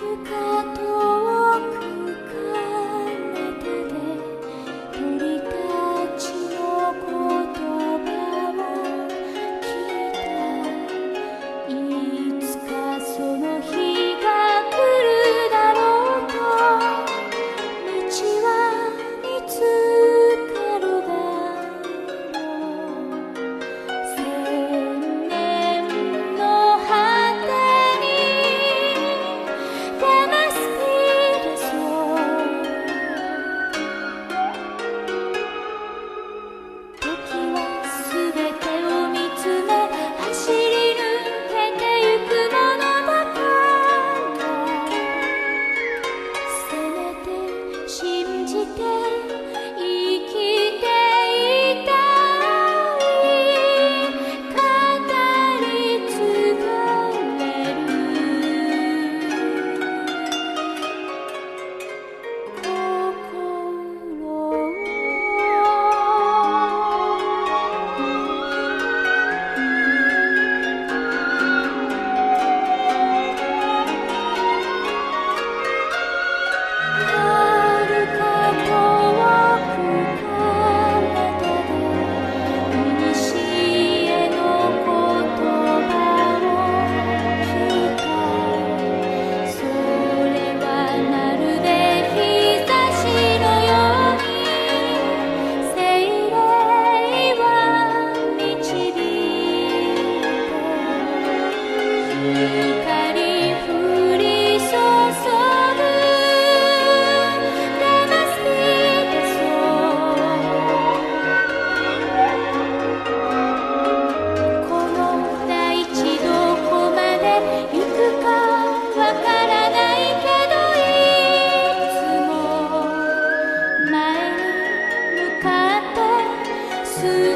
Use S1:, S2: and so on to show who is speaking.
S1: るかとして to